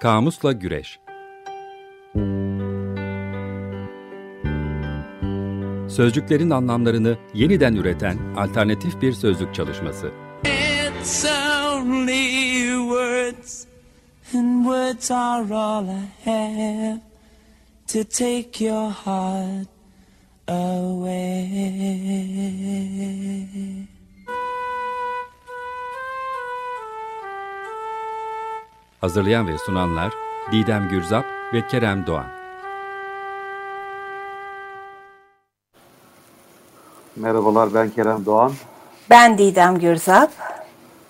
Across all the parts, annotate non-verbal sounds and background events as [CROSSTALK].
Kamusla Güreş Sözcüklerin anlamlarını yeniden üreten alternatif bir sözlük çalışması. Away. Hazırlayan ve sunanlar Didem Gürzap ve Kerem Doğan. Merhabalar ben Kerem Doğan. Ben Didem Gürzap.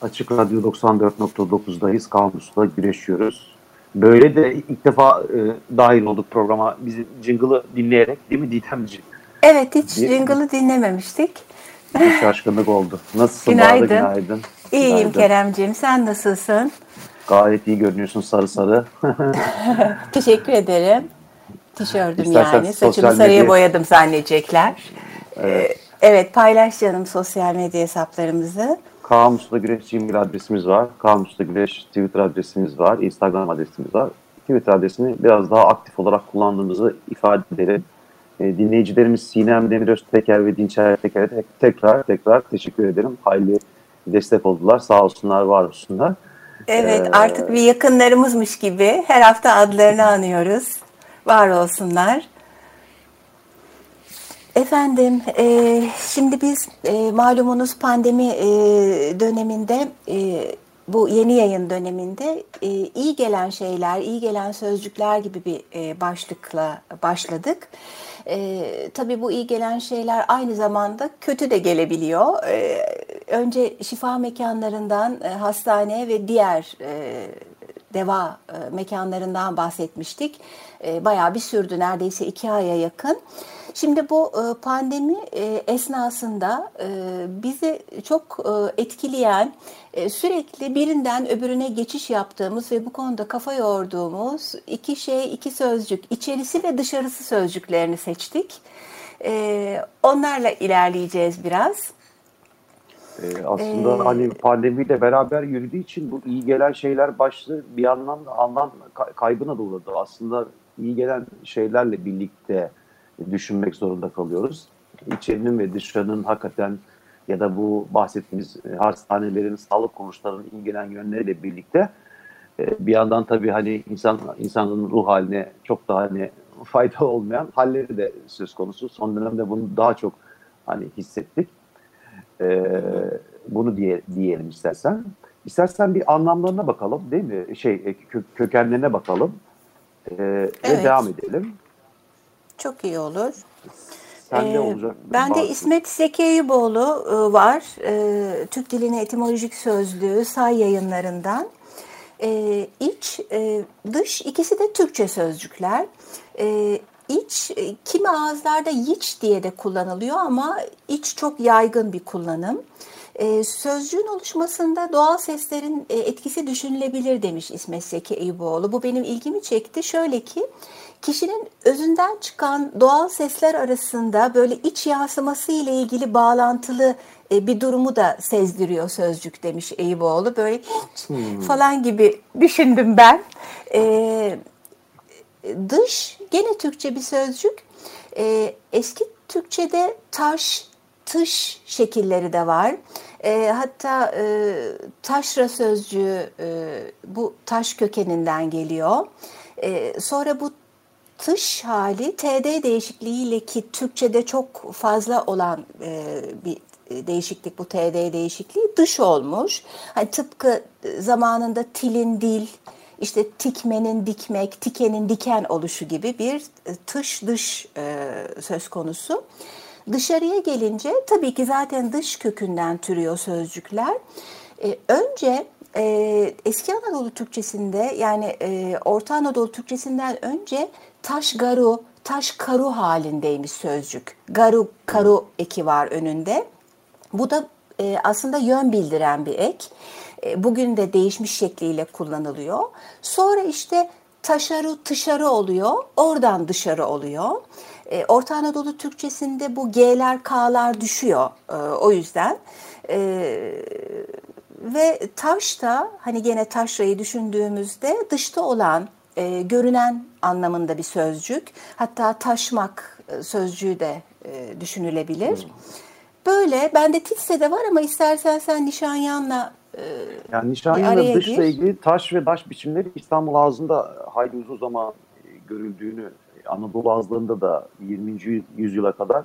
Açık Radyo 94.9'dayız. Kamus'ta güreşiyoruz. Böyle de ilk defa e, dahil olduk programa. Bizim jingle'ı dinleyerek değil mi Didemciğim? Evet hiç jingle'ı dinlememiştik. Bir şaşkınlık oldu. Nasılsın günaydın. Bağda? Günaydın. İyiyim günaydın. Keremciğim. Sen nasılsın? Gayet iyi görünüyorsun sarı sarı. [LAUGHS] Teşekkür ederim. Tişörtüm yani. Saçımı sarıya medya... boyadım zannedecekler. Evet. Ee, evet paylaş canım sosyal medya hesaplarımızı. Kamus'ta Güreş Gmail adresimiz var. Kamus'ta Güreş Twitter adresimiz var. Instagram adresimiz var. Twitter adresini biraz daha aktif olarak kullandığımızı ifade edelim. E, dinleyicilerimiz Sinem Demiröz Teker ve Dinçer Teker'e tek, tekrar tekrar teşekkür ederim. Hayli destek oldular. Sağ olsunlar, var olsunlar. Evet ee, artık bir yakınlarımızmış gibi her hafta adlarını anıyoruz. Var olsunlar. Efendim, e, şimdi biz e, malumunuz pandemi e, döneminde, e, bu yeni yayın döneminde e, iyi gelen şeyler, iyi gelen sözcükler gibi bir e, başlıkla başladık. E, tabii bu iyi gelen şeyler aynı zamanda kötü de gelebiliyor. E, önce şifa mekanlarından e, hastane ve diğer e, deva e, mekanlarından bahsetmiştik. E, bayağı bir sürdü, neredeyse iki aya yakın. Şimdi bu e, pandemi e, esnasında e, bizi çok etkileyen, sürekli birinden öbürüne geçiş yaptığımız ve bu konuda kafa yorduğumuz iki şey, iki sözcük, içerisi ve dışarısı sözcüklerini seçtik. Onlarla ilerleyeceğiz biraz. Ee, aslında ee, hani pandemiyle beraber yürüdüğü için bu iyi gelen şeyler başlı bir yandan da anlam kaybına da uğradı. Aslında iyi gelen şeylerle birlikte düşünmek zorunda kalıyoruz. İçerinin ve dışarının hakikaten ya da bu bahsettiğimiz e, hastanelerin, sağlık kuruluşlarının iyi gelen yönleriyle birlikte e, bir yandan tabii hani insan insanın ruh haline çok daha hani [LAUGHS] fayda olmayan halleri de söz konusu. Son dönemde bunu daha çok hani hissettik. Ee, bunu diye, diyelim istersen. İstersen bir anlamlarına bakalım değil mi? Şey e, kö, kökenlerine bakalım. Ee, evet. Ve devam edelim. Çok iyi olur. Sen ee, olacak? Ben de İsmet Zeki Eyüboğlu e, var. E, Türk Dilini Etimolojik Sözlüğü say yayınlarından. E, iç, e, dış ikisi de Türkçe sözcükler. E, iç kimi ağızlarda yiç diye de kullanılıyor ama iç çok yaygın bir kullanım. E, sözcüğün oluşmasında doğal seslerin e, etkisi düşünülebilir demiş İsmet Zeki Eyüboğlu. Bu benim ilgimi çekti. Şöyle ki kişinin özünden çıkan doğal sesler arasında böyle iç yansıması ile ilgili bağlantılı e, bir durumu da sezdiriyor sözcük demiş Eyüboğlu. Böyle hmm. falan gibi düşündüm ben. E, dış gene Türkçe bir sözcük. E, eski Türkçe'de taş, tış şekilleri de var. E, hatta e, taşra sözcüğü e, bu taş kökeninden geliyor. E, sonra bu tış hali TD değişikliğiyle ki Türkçe'de çok fazla olan e, bir değişiklik bu TD değişikliği dış olmuş. Hani tıpkı zamanında tilin dil, işte tikmenin dikmek, tikenin diken oluşu gibi bir tış dış e, söz konusu. Dışarıya gelince tabii ki zaten dış kökünden türüyor sözcükler. E, önce e, eski Anadolu Türkçesinde yani e, Orta Anadolu Türkçesinden önce taş garu, taş karu halindeymiş sözcük. Garu, karu eki var önünde. Bu da e, aslında yön bildiren bir ek. E, bugün de değişmiş şekliyle kullanılıyor. Sonra işte taşarı, tışarı oluyor. Oradan dışarı oluyor. E, Orta Anadolu Türkçesinde bu G'ler, K'lar düşüyor. E, o yüzden e, ve taş da hani gene taşrayı düşündüğümüzde dışta olan, e, görünen anlamında bir sözcük. Hatta taşmak sözcüğü de e, düşünülebilir. Hmm. Böyle, bende Titse'de var ama istersen sen Nişanyan'la e, yani Nişanyan'la dışla ilgili taş ve baş biçimleri İstanbul ağzında hayli uzun zaman görüldüğünü, Anadolu ağızlarında da 20. yüzyıla kadar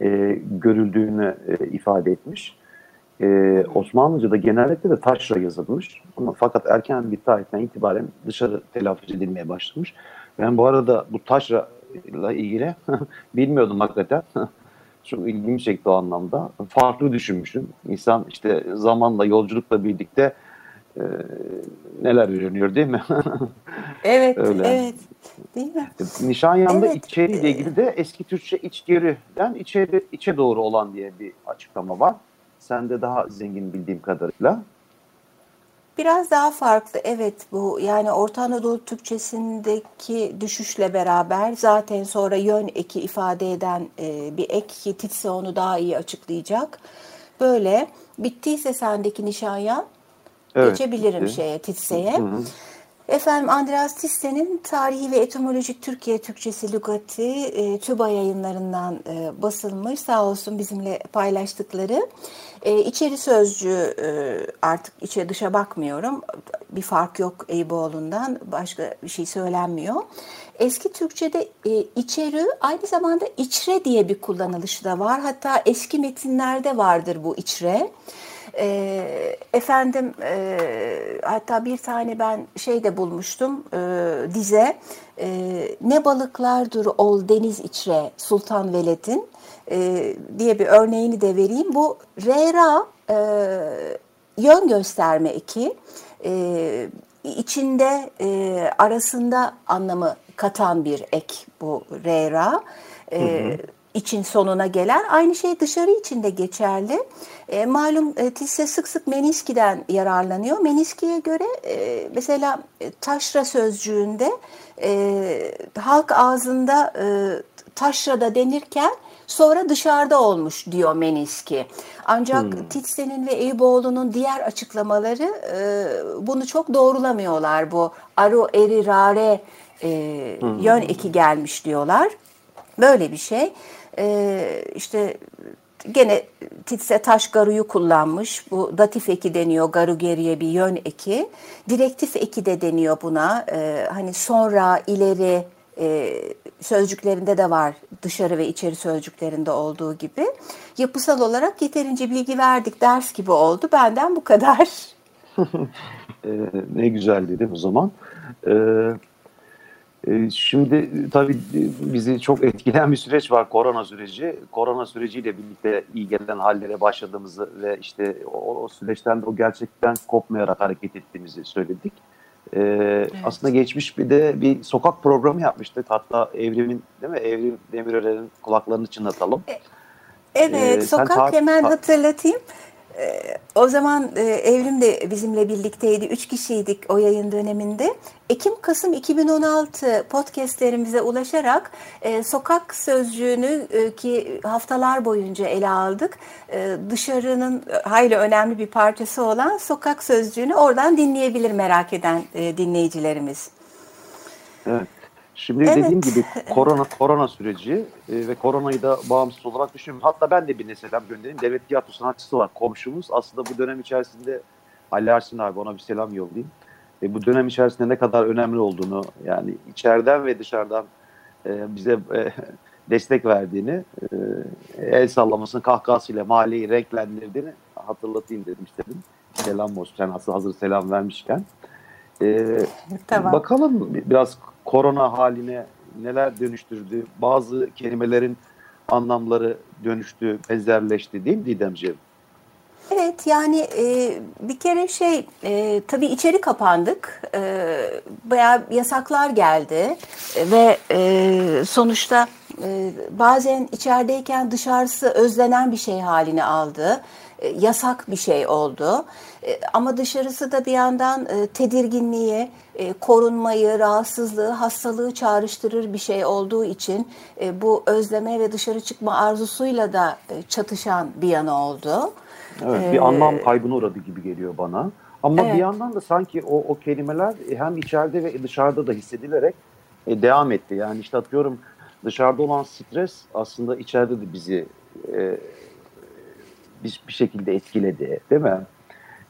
e, görüldüğünü e, ifade etmiş. E, Osmanlıca'da genellikle de taşra yazılmış. Ama fakat erken bir tarihten itibaren dışarı telaffuz edilmeye başlamış. Ben bu arada bu taşra ile ilgili [LAUGHS] bilmiyordum hakikaten. [LAUGHS] Çok ilgimi çekti o anlamda. Farklı düşünmüşüm. İnsan işte zamanla, yolculukla birlikte e, neler öğreniyor değil mi? [LAUGHS] evet, Öyle. evet. Değil mi? Nişanyan'da evet. içeriyle ilgili de eski Türkçe iç geriden içeri, içe doğru olan diye bir açıklama var. Sen de daha zengin bildiğim kadarıyla. Biraz daha farklı evet bu yani Orta Anadolu Türkçesindeki düşüşle beraber zaten sonra yön eki ifade eden e, bir ek ki Titse onu daha iyi açıklayacak. Böyle bittiyse sendeki nişanyan evet, geçebilirim bitti. şeye Titse'ye. Efendim Andreas Tisse'nin Tarihi ve Etimolojik Türkiye Türkçesi Lügati e, TÜBA yayınlarından e, basılmış. Sağ olsun bizimle paylaştıkları. E, içeri sözcüğü e, artık içe dışa bakmıyorum. Bir fark yok Eyüboğlu'ndan. Başka bir şey söylenmiyor. Eski Türkçe'de e, içeri aynı zamanda içre diye bir kullanılışı da var. Hatta eski metinlerde vardır bu içre. E, efendim e, hatta bir tane ben şey de bulmuştum e, dize e, ne balıklardır ol deniz içre Sultan Veled'in e, diye bir örneğini de vereyim. Bu rera e, yön gösterme eki e, içinde e, arasında anlamı katan bir ek bu rera. E, hı hı için sonuna gelen. Aynı şey dışarı için de geçerli. E, malum e, Tisse sık sık meniskiden yararlanıyor. Meniskiye göre e, mesela e, taşra sözcüğünde e, halk ağzında e, taşra da denirken sonra dışarıda olmuş diyor Meniski. Ancak hmm. Titse'nin ve Eyüboğlu'nun diğer açıklamaları e, bunu çok doğrulamıyorlar. Bu aro eri rare e, hmm. yön eki gelmiş diyorlar. Böyle bir şey. E, işte gene Titse taş garuyu kullanmış. Bu datif eki deniyor. Garu geriye bir yön eki. Direktif eki de deniyor buna. E, hani sonra, ileri e, sözcüklerinde de var. Dışarı ve içeri sözcüklerinde olduğu gibi. Yapısal olarak yeterince bilgi verdik. Ders gibi oldu. Benden bu kadar. [LAUGHS] e, ne güzel dedim o zaman. Evet ee, şimdi tabii bizi çok etkileyen bir süreç var korona süreci. Korona süreciyle birlikte iyi gelen hallere başladığımızı ve işte o, o süreçten de o gerçekten kopmayarak hareket ettiğimizi söyledik. Ee, evet. Aslında geçmiş bir de bir sokak programı yapmıştık. Hatta Evrim'in değil mi? Evrim Demirören'in kulaklarını çınlatalım. E, evet, ee, sokak hemen hatırlatayım. Ee, o zaman e, Evrim de bizimle birlikteydi. Üç kişiydik o yayın döneminde. Ekim-Kasım 2016 podcastlerimize ulaşarak e, sokak sözcüğünü e, ki haftalar boyunca ele aldık. E, dışarının hayli önemli bir parçası olan sokak sözcüğünü oradan dinleyebilir merak eden e, dinleyicilerimiz. Evet. Şimdi evet. dediğim gibi [LAUGHS] korona korona süreci e, ve koronayı da bağımsız olarak düşünüyorum. Hatta ben de bir selam göndereyim. Devlet tiyatro sanatçısı var komşumuz. Aslında bu dönem içerisinde Ali Ersin abi ona bir selam yollayayım. E, bu dönem içerisinde ne kadar önemli olduğunu yani içeriden ve dışarıdan e, bize e, [LAUGHS] destek verdiğini, e, el sallamasını kahkahasıyla mahalleyi renklendirdiğini hatırlatayım dedim istedim. Selam olsun sen hazır selam vermişken. E, tamam. Bakalım biraz korona haline neler dönüştürdü? Bazı kelimelerin anlamları dönüştü, benzerleşti değil mi Didemciğim? Evet yani e, bir kere şey e, tabii içeri kapandık. E, bayağı yasaklar geldi e, ve e, sonuçta e, bazen içerideyken dışarısı özlenen bir şey halini aldı. E, yasak bir şey oldu. E, ama dışarısı da bir yandan e, tedirginliği, korunmayı, rahatsızlığı, hastalığı çağrıştırır bir şey olduğu için bu özleme ve dışarı çıkma arzusuyla da çatışan bir yana oldu. Evet, bir ee, anlam kaybına uğradı gibi geliyor bana. Ama evet. bir yandan da sanki o, o kelimeler hem içeride ve dışarıda da hissedilerek e, devam etti. Yani işte atıyorum dışarıda olan stres aslında içeride de bizi e, bir, bir şekilde etkiledi değil mi?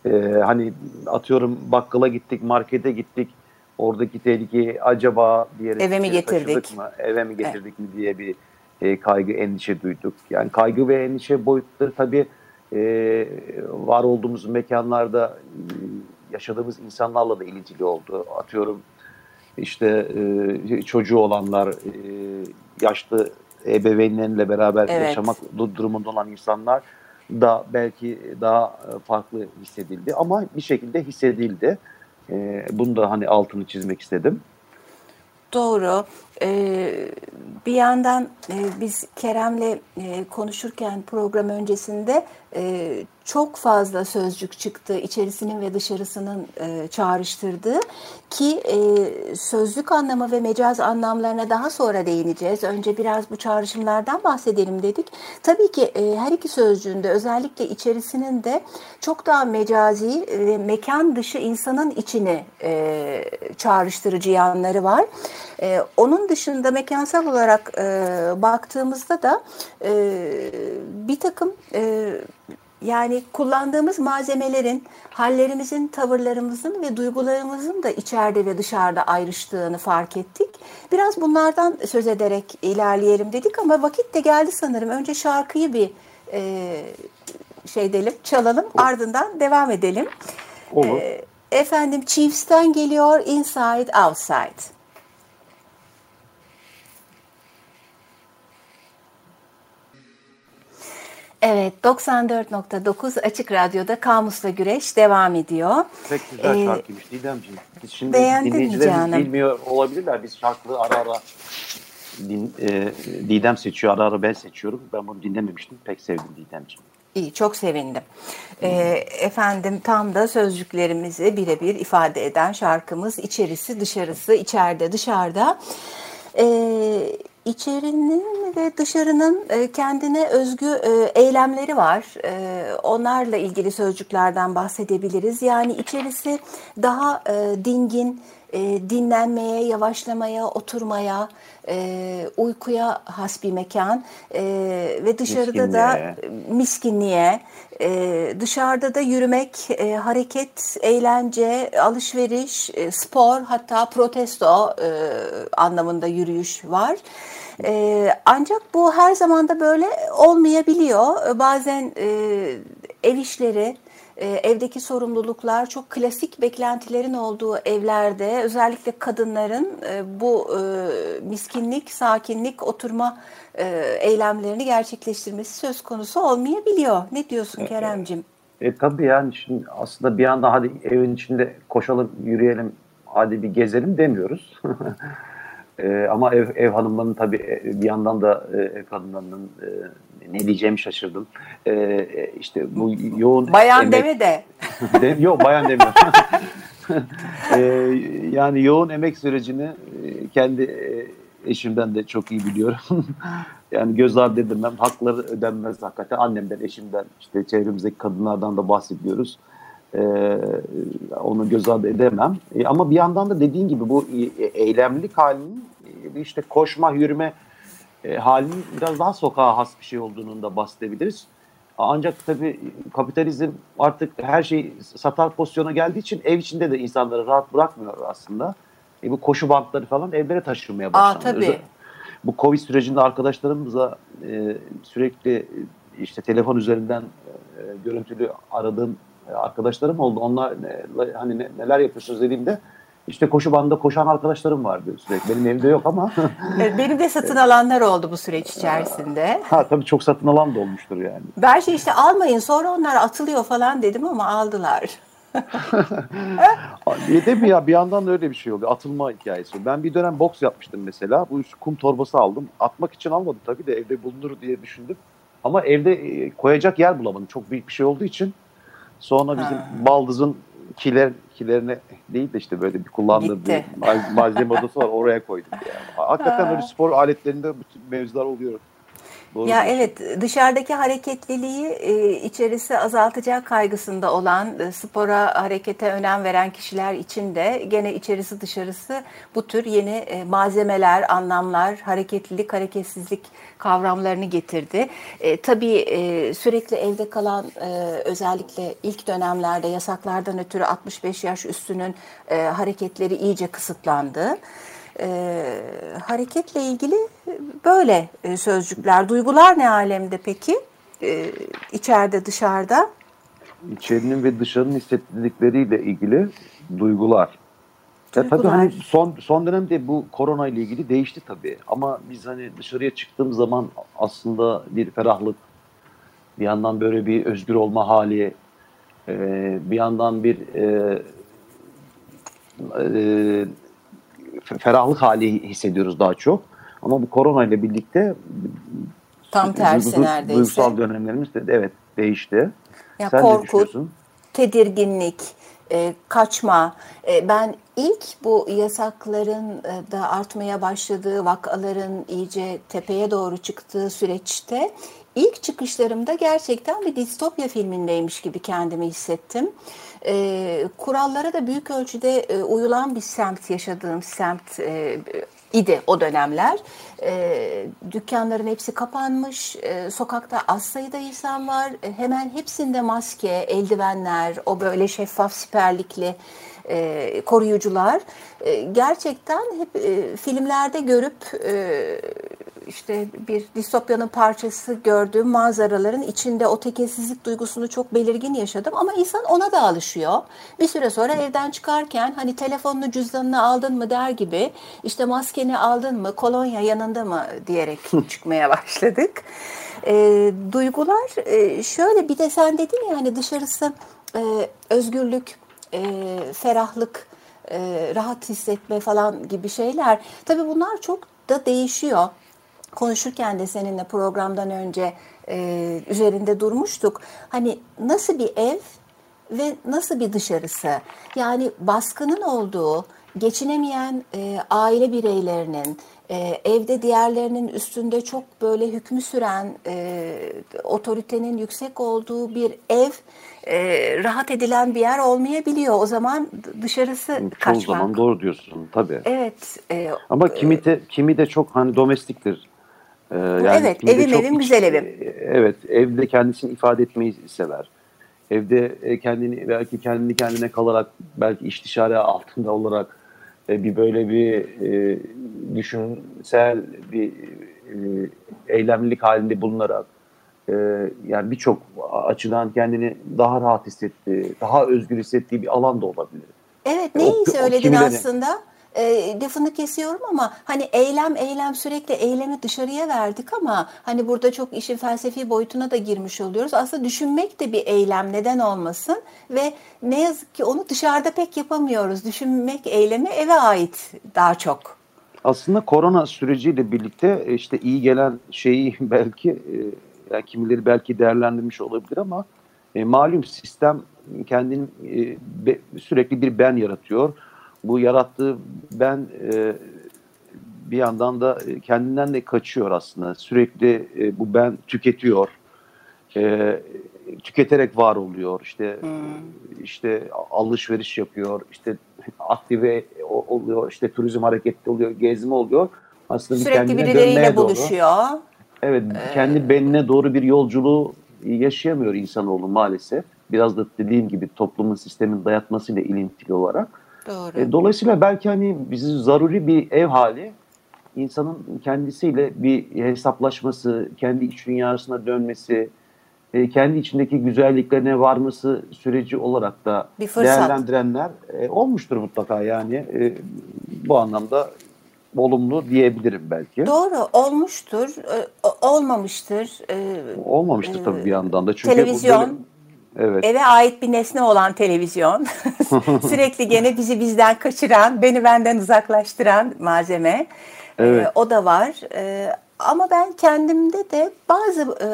E, hani atıyorum bakkala gittik, markete gittik. Oradaki tehlikeyi acaba diye eve mi getirdik mı, eve mi getirdik evet. mi diye bir e, kaygı, endişe duyduk. Yani kaygı ve endişe boyutları tabii e, var olduğumuz mekanlarda e, yaşadığımız insanlarla da ilgili oldu. Atıyorum işte e, çocuğu olanlar, e, yaşlı ebeveynleriyle beraber evet. yaşamak durumunda olan insanlar da belki daha farklı hissedildi ama bir şekilde hissedildi. E, bunu da hani altını çizmek istedim. Doğru. Ee, bir yandan e, biz Kerem'le e, konuşurken program öncesinde e, çok fazla sözcük çıktı içerisinin ve dışarısının e, çağrıştırdığı ki e, sözlük anlamı ve mecaz anlamlarına daha sonra değineceğiz. Önce biraz bu çağrışımlardan bahsedelim dedik. Tabii ki e, her iki sözcüğünde özellikle içerisinin de çok daha mecazi ve mekan dışı insanın içini e, çağrıştırıcı yanları var. Onun dışında mekansal olarak baktığımızda da bir takım yani kullandığımız malzemelerin, hallerimizin, tavırlarımızın ve duygularımızın da içeride ve dışarıda ayrıştığını fark ettik. Biraz bunlardan söz ederek ilerleyelim dedik ama vakit de geldi sanırım. Önce şarkıyı bir e, şey edelim, çalalım, ardından devam edelim. Olur. E, efendim Chiefs'ten geliyor Inside Outside. Evet, 94.9 Açık Radyo'da Kamus'la Güreş devam ediyor. Pek güzel ee, şarkıymış Didemciğim. Biz şimdi dinleyicilerimiz bilmiyor olabilirler. Biz şarkıları ara ara din, e, Didem seçiyor, ara ara ben seçiyorum. Ben bunu dinlememiştim. Pek sevdim Didemciğim. İyi, çok sevindim. Ee, efendim tam da sözcüklerimizi birebir ifade eden şarkımız içerisi dışarısı, içeride dışarıda. Ee, İçerinin ve dışarının e, kendine özgü e, eylemleri var. E, onlarla ilgili sözcüklerden bahsedebiliriz. Yani içerisi daha dingin, dinlenmeye, yavaşlamaya, oturmaya, uykuya has bir mekan ve dışarıda miskinliğe. da miskinliğe, dışarıda da yürümek, hareket, eğlence, alışveriş, spor hatta protesto anlamında yürüyüş var. E, ancak bu her zaman da böyle olmayabiliyor. Bazen e, ev işleri, e, evdeki sorumluluklar çok klasik beklentilerin olduğu evlerde özellikle kadınların e, bu e, miskinlik, sakinlik, oturma eylemlerini gerçekleştirmesi söz konusu olmayabiliyor. Ne diyorsun Keremcim? E, tabii yani şimdi aslında bir anda hadi evin içinde koşalım, yürüyelim, hadi bir gezelim demiyoruz. [LAUGHS] E, ama ev, ev hanımlarının tabii e, bir yandan da e, ev kadınlarının e, ne diyeceğimi şaşırdım. E, e işte bu yoğun Bayan emek... deme de. [LAUGHS] de yok bayan demiyorum. [LAUGHS] e, yani yoğun emek sürecini e, kendi e, eşimden de çok iyi biliyorum. [LAUGHS] yani göz ardı edilmem, hakları ödenmez hakikaten. Annemden, eşimden, işte çevremizdeki kadınlardan da bahsediyoruz. Ee, onu göz ardı edemem. E, ama bir yandan da dediğin gibi bu e, eylemlilik halinin işte koşma, yürüme e, halinin biraz daha sokağa has bir şey olduğunu da bahsedebiliriz. Ancak tabii kapitalizm artık her şey satar pozisyona geldiği için ev içinde de insanları rahat bırakmıyor aslında. E, bu koşu bantları falan evlere taşınmaya başlandı. Aa, tabii. Bu Covid sürecinde arkadaşlarımıza e, sürekli işte telefon üzerinden e, görüntülü aradığım arkadaşlarım oldu. Onlar hani neler yapıyorsunuz dediğimde işte koşu bandında koşan arkadaşlarım vardı sürekli. Benim evimde yok ama. [LAUGHS] benim de satın alanlar oldu bu süreç içerisinde. [LAUGHS] Ha tabii çok satın alan da olmuştur yani. Ben şey işte almayın sonra onlar atılıyor falan dedim ama aldılar. [LAUGHS] Değil mi ya bir yandan da öyle bir şey oluyor. Atılma hikayesi. Ben bir dönem boks yapmıştım mesela. Bu kum torbası aldım. Atmak için almadım tabii de evde bulunur diye düşündüm. Ama evde e, koyacak yer bulamadım. Çok büyük bir şey olduğu için. Sonra bizim ha. baldızın kiler kilerine değil de işte böyle bir kullandığı Gitti. bir malzeme odası var oraya koydum yani. Hakikaten ha. öyle spor aletlerinde bütün mevzular oluyor. Doğru ya evet dışarıdaki hareketliliği e, içerisi azaltacak kaygısında olan e, spora harekete önem veren kişiler için de gene içerisi dışarısı bu tür yeni e, malzemeler, anlamlar, hareketlilik, hareketsizlik kavramlarını getirdi. E, tabii e, sürekli evde kalan e, özellikle ilk dönemlerde yasaklardan ötürü 65 yaş üstünün e, hareketleri iyice kısıtlandı. E, hareketle ilgili böyle e, sözcükler. Duygular ne alemde peki? E, içeride dışarıda? İçerinin ve dışarının hissettirdikleriyle ilgili duygular. Ya tabii hani son son dönemde bu korona ile ilgili değişti tabii. Ama biz hani dışarıya çıktığımız zaman aslında bir ferahlık, bir yandan böyle bir özgür olma hali, e, bir yandan bir e, e, ferahlık hali hissediyoruz daha çok. Ama bu korona ile birlikte Tam tersi duygu- neredeyse. Duygusal dönemlerimiz de evet değişti. Ya Sen korku, tedirginlik, e, kaçma. E, ben ilk bu yasakların e, da artmaya başladığı, vakaların iyice tepeye doğru çıktığı süreçte ilk çıkışlarımda gerçekten bir distopya filmindeymiş gibi kendimi hissettim. E, kurallara da büyük ölçüde e, uyulan bir semt yaşadığım semt e, idi o dönemler. E, dükkanların hepsi kapanmış, e, sokakta az sayıda insan var. E, hemen hepsinde maske, eldivenler, o böyle şeffaf siperlikli e, koruyucular. E, gerçekten hep e, filmlerde görüp e, işte bir distopyanın parçası gördüğüm manzaraların içinde o tekelsizlik duygusunu çok belirgin yaşadım ama insan ona da alışıyor. Bir süre sonra evden çıkarken hani telefonunu cüzdanını aldın mı der gibi işte maskeni aldın mı kolonya yanında mı diyerek çıkmaya başladık. E, duygular e, şöyle bir de sen dedin ya hani dışarısı e, özgürlük, e, ferahlık, e, rahat hissetme falan gibi şeyler. Tabii bunlar çok da değişiyor konuşurken de seninle programdan önce e, üzerinde durmuştuk. Hani nasıl bir ev ve nasıl bir dışarısı? Yani baskının olduğu, geçinemeyen e, aile bireylerinin, e, evde diğerlerinin üstünde çok böyle hükmü süren e, otoritenin yüksek olduğu bir ev e, rahat edilen bir yer olmayabiliyor. O zaman dışarısı Çoğu kaçmak. zaman doğru diyorsun tabii. Evet. e, Ama kimi de kimi de çok hani domestiktir. Ee, evet, kimi de evim çok evim, güzel evim. e, Evet, evde kendisini ifade etmeyi sever. Evde e, kendini belki kendini kendine kalarak belki istişare altında olarak e, bir böyle bir e, düşünsel bir e, eylemlilik halinde bulunarak e, yani birçok açıdan kendini daha rahat hissettiği, daha özgür hissettiği bir alan da olabilir. Evet O- neyi o söyledin kimileri- aslında? E, lafını kesiyorum ama hani eylem eylem sürekli eylemi dışarıya verdik ama hani burada çok işin felsefi boyutuna da girmiş oluyoruz. Aslında düşünmek de bir eylem neden olmasın ve ne yazık ki onu dışarıda pek yapamıyoruz. Düşünmek eylemi eve ait daha çok. Aslında korona süreciyle birlikte e, işte iyi gelen şeyi [LAUGHS] belki e, yani kimileri belki değerlendirmiş olabilir ama e, malum sistem kendini e, be- sürekli bir ben yaratıyor. Bu yarattığı ben e, bir yandan da e, kendinden de kaçıyor aslında. Sürekli e, bu ben tüketiyor. E, tüketerek var oluyor. İşte işte alışveriş yapıyor. İşte aktive oluyor. İşte turizm hareketli oluyor. Gezme oluyor. Aslında Sürekli kendine birileriyle doğru- buluşuyor. Evet, Ee, kendi benine doğru bir yolculuğu yaşayamıyor insanoğlu maalesef. Biraz da dediğim gibi toplumun sistemin dayatmasıyla ilintili olarak. Doğru. E, dolayısıyla belki hani bizi zaruri bir ev hali insanın kendisiyle bir hesaplaşması, kendi iç dünyasına dönmesi, e, kendi içindeki güzelliklerine varması süreci olarak da değerlendirenler e, olmuştur mutlaka yani. E, bu anlamda olumlu diyebilirim belki. Doğru olmuştur, e, olmamıştır. E, Olmamıştır tabii bir yandan da. Çünkü televizyon, evet. eve ait bir nesne olan televizyon [LAUGHS] sürekli gene bizi bizden kaçıran, beni benden uzaklaştıran malzeme. Ee, Evet. o da var. Ee, ama ben kendimde de bazı e,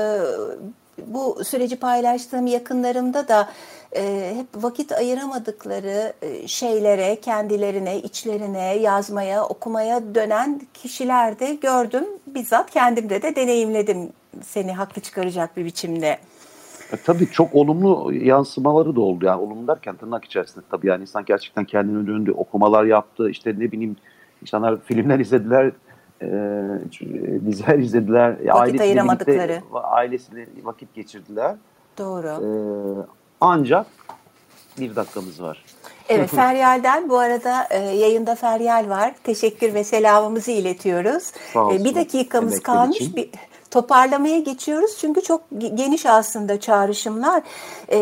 bu süreci paylaştığım yakınlarımda da e, hep vakit ayıramadıkları e, şeylere, kendilerine, içlerine, yazmaya, okumaya dönen kişiler de gördüm. Bizzat kendimde de deneyimledim seni haklı çıkaracak bir biçimde. E, tabii çok olumlu yansımaları da oldu. Yani olumlu derken tırnak içerisinde tabii yani insan gerçekten kendini döndü, okumalar yaptı. İşte ne bileyim insanlar filmler izlediler, e, diziler izlediler. Vakit ayıramadıkları. Birlikte, ailesiyle vakit geçirdiler. Doğru. E, ancak bir dakikamız var. Evet Feryal'den bu arada e, yayında Feryal var. Teşekkür ve selamımızı iletiyoruz. E, bir dakikamız kalmış. Bir, toparlamaya geçiyoruz çünkü çok geniş aslında çağrışımlar. Ee,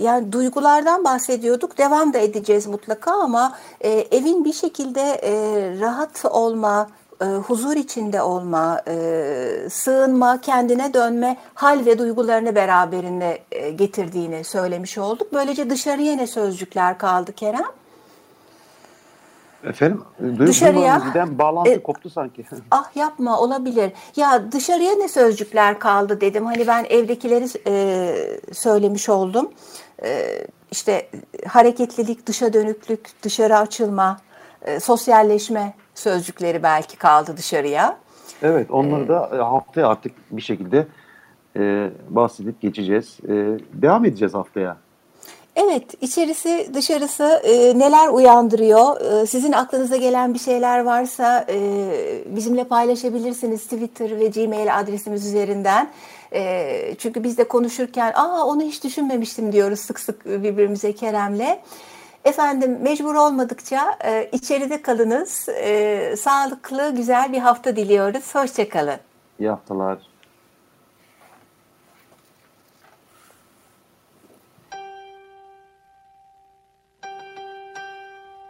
yani duygulardan bahsediyorduk, devam da edeceğiz mutlaka ama e, evin bir şekilde e, rahat olma, e, huzur içinde olma, e, sığınma, kendine dönme hal ve duygularını beraberinde e, getirdiğini söylemiş olduk. Böylece dışarıya ne sözcükler kaldı Kerem? Efendim? Dışarıya. Birden bağlantı e, koptu sanki. [LAUGHS] Ah yapma olabilir. Ya dışarıya ne sözcükler kaldı dedim. Hani ben evdekileri e, söylemiş oldum. E, işte hareketlilik, dışa dönüklük, dışarı açılma, e, sosyalleşme sözcükleri belki kaldı dışarıya. Evet onları da e, haftaya artık bir şekilde e, bahsedip geçeceğiz. E, devam edeceğiz haftaya. Evet, içerisi dışarısı e, neler uyandırıyor? E, sizin aklınıza gelen bir şeyler varsa e, bizimle paylaşabilirsiniz Twitter ve Gmail adresimiz üzerinden. E, çünkü biz de konuşurken, aa onu hiç düşünmemiştim diyoruz sık sık birbirimize Kerem'le. Efendim mecbur olmadıkça e, içeride kalınız. E, sağlıklı, güzel bir hafta diliyoruz. Hoşçakalın. İyi haftalar.